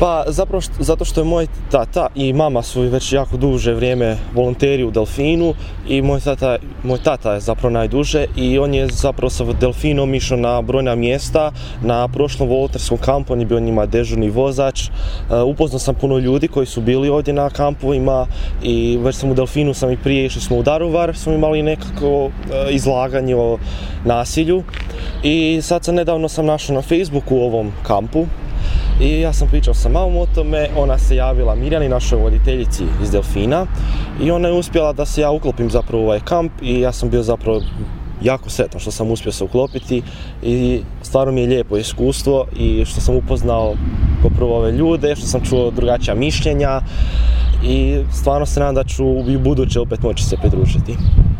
Pa zapravo zato što je moj tata i mama su već jako duže vrijeme volonteri u Delfinu i moj tata, moj tata je zapravo najduže i on je zapravo sa Delfinom išao na brojna mjesta. Na prošlom volonterskom kampu on je bio njima dežurni vozač. Uh, upoznao sam puno ljudi koji su bili ovdje na kampovima i već sam u Delfinu sam i prije išli smo u Daruvar, smo imali nekako uh, izlaganje o nasilju i sad sam nedavno sam našao na Facebooku u ovom kampu i ja sam pričao sa mamom o tome, ona se javila Mirjani, našoj voditeljici iz Delfina. I ona je uspjela da se ja uklopim zapravo u ovaj kamp i ja sam bio zapravo jako sretan što sam uspio se uklopiti. I stvarno mi je lijepo iskustvo i što sam upoznao ko prvo ove ljude, što sam čuo drugačija mišljenja. I stvarno se nadam da ću u buduće opet moći se pridružiti.